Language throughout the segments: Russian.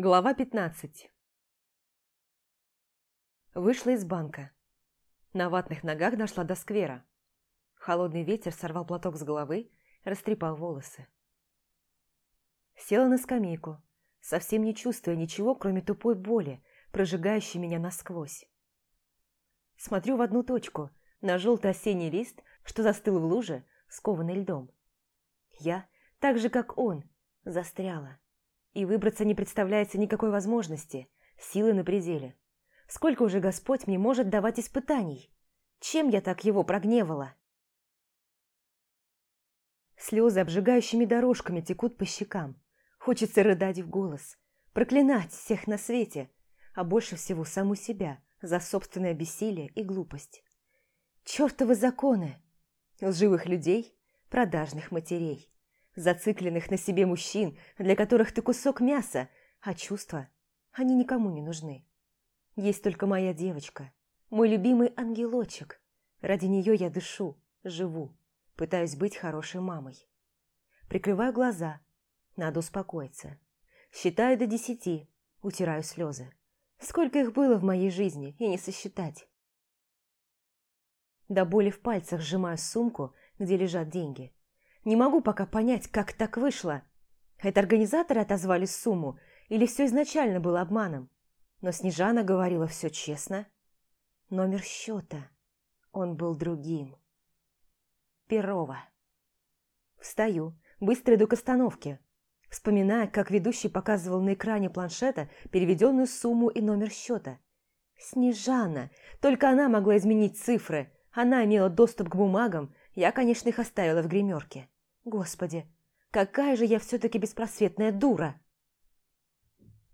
Глава 15 Вышла из банка. На ватных ногах дошла до сквера. Холодный ветер сорвал платок с головы, растрепал волосы. Села на скамейку, совсем не чувствуя ничего, кроме тупой боли, прожигающей меня насквозь. Смотрю в одну точку, на желтый осенний лист, что застыл в луже, скованный льдом. Я, так же как он, застряла и выбраться не представляется никакой возможности, силы на пределе. Сколько уже Господь мне может давать испытаний? Чем я так его прогневала? Слезы обжигающими дорожками текут по щекам. Хочется рыдать в голос, проклинать всех на свете, а больше всего саму себя за собственное бессилие и глупость. Чёртовы законы! Лживых людей, продажных матерей зацикленных на себе мужчин, для которых ты кусок мяса, а чувства, они никому не нужны. Есть только моя девочка, мой любимый ангелочек. Ради нее я дышу, живу, пытаюсь быть хорошей мамой. Прикрываю глаза, надо успокоиться. Считаю до десяти, утираю слезы. Сколько их было в моей жизни, и не сосчитать. До боли в пальцах сжимаю сумку, где лежат деньги. Не могу пока понять, как так вышло. Это организаторы отозвали сумму, или все изначально было обманом? Но Снежана говорила все честно. Номер счета. Он был другим. Перова. Встаю, быстро иду к остановке. Вспоминая, как ведущий показывал на экране планшета переведенную сумму и номер счета. Снежана! Только она могла изменить цифры. Она имела доступ к бумагам. Я, конечно, их оставила в гримерке. Господи, какая же я все-таки беспросветная дура!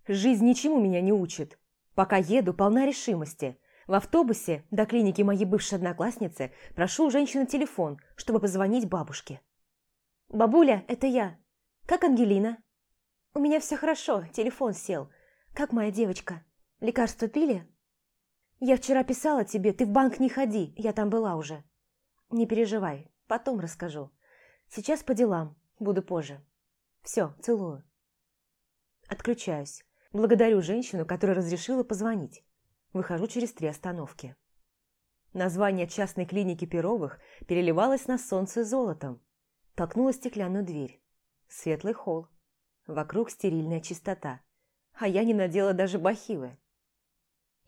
Жизнь ничему меня не учит. Пока еду, полна решимости. В автобусе до клиники моей бывшей одноклассницы прошу у женщины телефон, чтобы позвонить бабушке. «Бабуля, это я. Как Ангелина?» «У меня все хорошо, телефон сел. Как моя девочка? Лекарства пили?» «Я вчера писала тебе, ты в банк не ходи, я там была уже». «Не переживай, потом расскажу. Сейчас по делам, буду позже. Все, целую. Отключаюсь. Благодарю женщину, которая разрешила позвонить. Выхожу через три остановки. Название частной клиники Перовых переливалось на солнце золотом. Толкнула стеклянную дверь. Светлый холл. Вокруг стерильная чистота. А я не надела даже бахилы.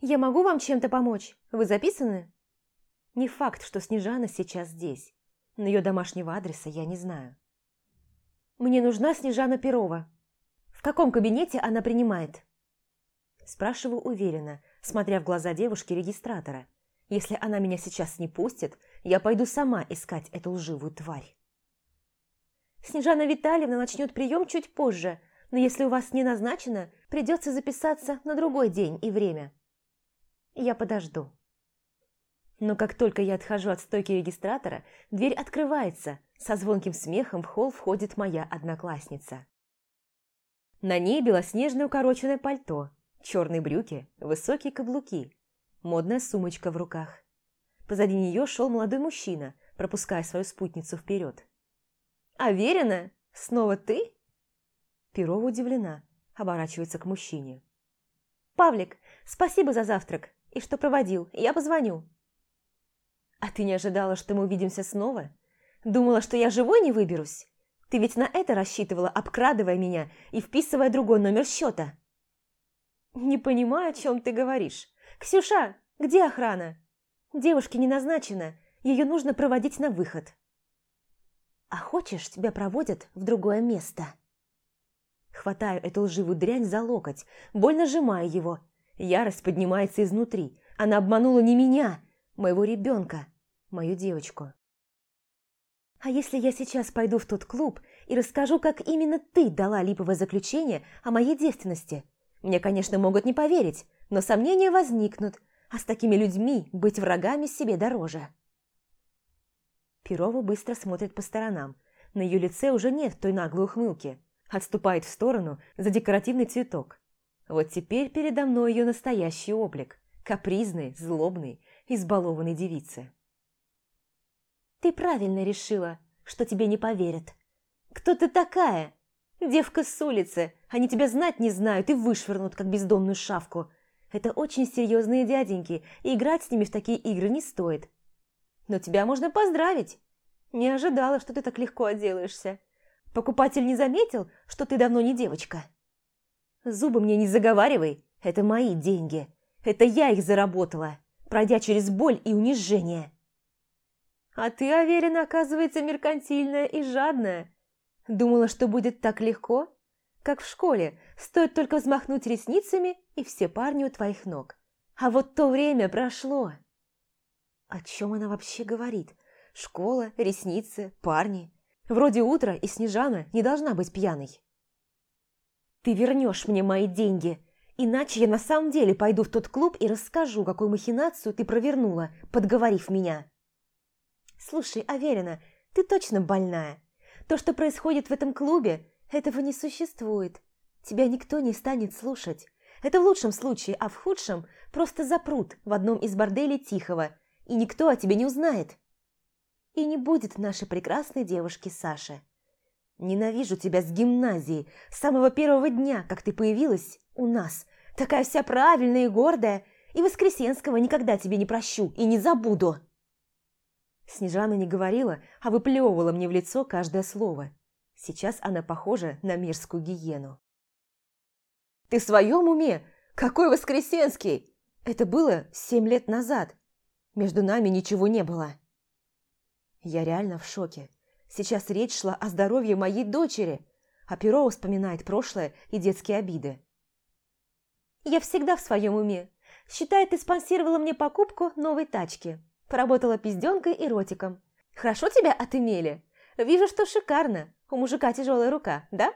«Я могу вам чем-то помочь? Вы записаны?» Не факт, что Снежана сейчас здесь но ее домашнего адреса я не знаю. «Мне нужна Снежана Перова. В каком кабинете она принимает?» Спрашиваю уверенно, смотря в глаза девушки-регистратора. «Если она меня сейчас не пустит, я пойду сама искать эту лживую тварь». «Снежана Витальевна начнет прием чуть позже, но если у вас не назначено, придется записаться на другой день и время. Я подожду». Но как только я отхожу от стойки регистратора, дверь открывается, со звонким смехом в холл входит моя одноклассница. На ней белоснежное укороченное пальто, черные брюки, высокие каблуки, модная сумочка в руках. Позади нее шел молодой мужчина, пропуская свою спутницу вперед. «Аверина? Снова ты?» Перова удивлена, оборачивается к мужчине. «Павлик, спасибо за завтрак и что проводил, я позвоню». «А ты не ожидала, что мы увидимся снова? Думала, что я живой не выберусь? Ты ведь на это рассчитывала, обкрадывая меня и вписывая другой номер счета?» «Не понимаю, о чем ты говоришь. Ксюша, где охрана?» «Девушке не назначено, ее нужно проводить на выход». «А хочешь, тебя проводят в другое место?» Хватаю эту лживую дрянь за локоть, больно сжимаю его. Ярость поднимается изнутри. Она обманула не меня, моего ребенка, мою девочку. А если я сейчас пойду в тот клуб и расскажу, как именно ты дала липовое заключение о моей девственности? Мне, конечно, могут не поверить, но сомнения возникнут, а с такими людьми быть врагами себе дороже. Перова быстро смотрит по сторонам. На ее лице уже нет той наглой ухмылки. Отступает в сторону за декоративный цветок. Вот теперь передо мной ее настоящий облик. Капризный, злобный, избалованной девицы. «Ты правильно решила, что тебе не поверят. Кто ты такая? Девка с улицы, они тебя знать не знают и вышвырнут, как бездомную шавку. Это очень серьезные дяденьки, и играть с ними в такие игры не стоит. Но тебя можно поздравить. Не ожидала, что ты так легко отделаешься. Покупатель не заметил, что ты давно не девочка. Зубы мне не заговаривай, это мои деньги. Это я их заработала, пройдя через боль и унижение. А ты, Аверина, оказывается, меркантильная и жадная. Думала, что будет так легко? Как в школе, стоит только взмахнуть ресницами, и все парни у твоих ног. А вот то время прошло. О чем она вообще говорит? Школа, ресницы, парни. Вроде утро, и Снежана не должна быть пьяной. Ты вернешь мне мои деньги, иначе я на самом деле пойду в тот клуб и расскажу, какую махинацию ты провернула, подговорив меня. Слушай, Аверина, ты точно больная. То, что происходит в этом клубе, этого не существует. Тебя никто не станет слушать. Это в лучшем случае, а в худшем просто запрут в одном из борделей Тихого, и никто о тебе не узнает. И не будет нашей прекрасной девушки Саши. Ненавижу тебя с гимназии, с самого первого дня, как ты появилась у нас. Такая вся правильная и гордая, и Воскресенского никогда тебе не прощу и не забуду. Снежана не говорила, а выплевывала мне в лицо каждое слово. Сейчас она похожа на мерзкую гиену. «Ты в своем уме? Какой Воскресенский? Это было семь лет назад. Между нами ничего не было». Я реально в шоке. Сейчас речь шла о здоровье моей дочери, а Перо вспоминает прошлое и детские обиды. «Я всегда в своем уме. Считай, ты спонсировала мне покупку новой тачки. Поработала пизденкой и ротиком. Хорошо тебя отымели? Вижу, что шикарно. У мужика тяжелая рука, да?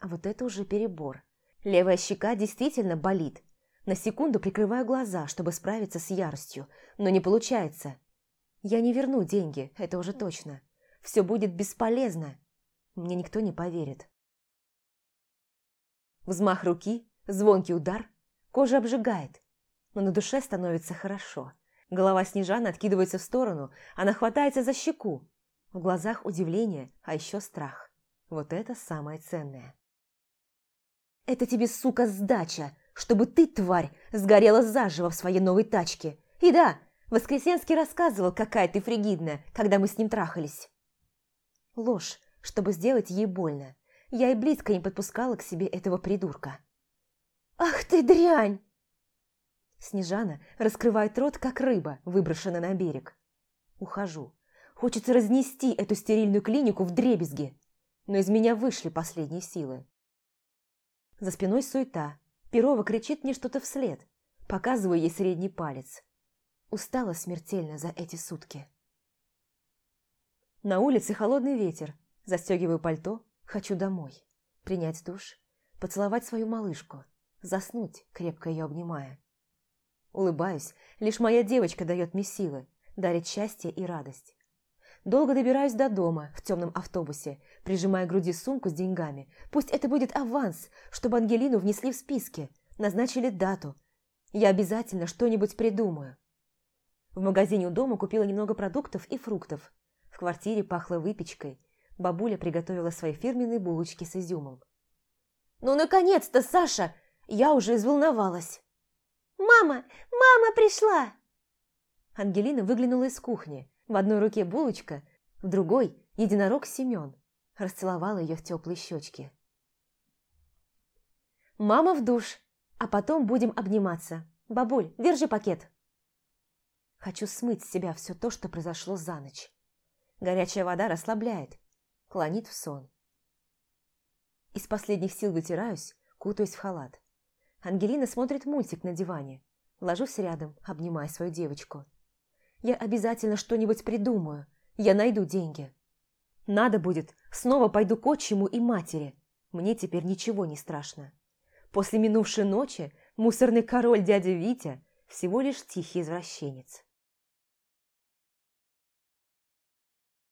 А вот это уже перебор. Левая щека действительно болит. На секунду прикрываю глаза, чтобы справиться с яростью, но не получается. Я не верну деньги, это уже точно. Все будет бесполезно. Мне никто не поверит. Взмах руки, звонкий удар, кожа обжигает, но на душе становится хорошо. Голова Снежаны откидывается в сторону, она хватается за щеку. В глазах удивление, а еще страх. Вот это самое ценное. «Это тебе, сука, сдача, чтобы ты, тварь, сгорела заживо в своей новой тачке. И да, Воскресенский рассказывал, какая ты фригидная, когда мы с ним трахались». Ложь, чтобы сделать ей больно. Я и близко не подпускала к себе этого придурка. «Ах ты дрянь!» Снежана раскрывает рот, как рыба, выброшенная на берег. Ухожу. Хочется разнести эту стерильную клинику в дребезги. Но из меня вышли последние силы. За спиной суета. Перова кричит мне что-то вслед. Показываю ей средний палец. Устала смертельно за эти сутки. На улице холодный ветер. Застегиваю пальто. Хочу домой. Принять душ. Поцеловать свою малышку. Заснуть, крепко ее обнимая. Улыбаюсь, лишь моя девочка дает мне силы, дарит счастье и радость. Долго добираюсь до дома в темном автобусе, прижимая к груди сумку с деньгами. Пусть это будет аванс, чтобы Ангелину внесли в списки, назначили дату. Я обязательно что-нибудь придумаю. В магазине у дома купила немного продуктов и фруктов. В квартире пахло выпечкой. Бабуля приготовила свои фирменные булочки с изюмом. «Ну, наконец-то, Саша! Я уже изволновалась!» «Мама! Мама пришла!» Ангелина выглянула из кухни. В одной руке булочка, в другой – единорог Семен. Расцеловала ее в теплые щечки. «Мама в душ, а потом будем обниматься. Бабуль, держи пакет!» Хочу смыть с себя все то, что произошло за ночь. Горячая вода расслабляет, клонит в сон. Из последних сил вытираюсь, кутаюсь в халат. Ангелина смотрит мультик на диване. Ложусь рядом, обнимая свою девочку. Я обязательно что-нибудь придумаю. Я найду деньги. Надо будет, снова пойду к отчиму и матери. Мне теперь ничего не страшно. После минувшей ночи мусорный король дядя Витя всего лишь тихий извращенец.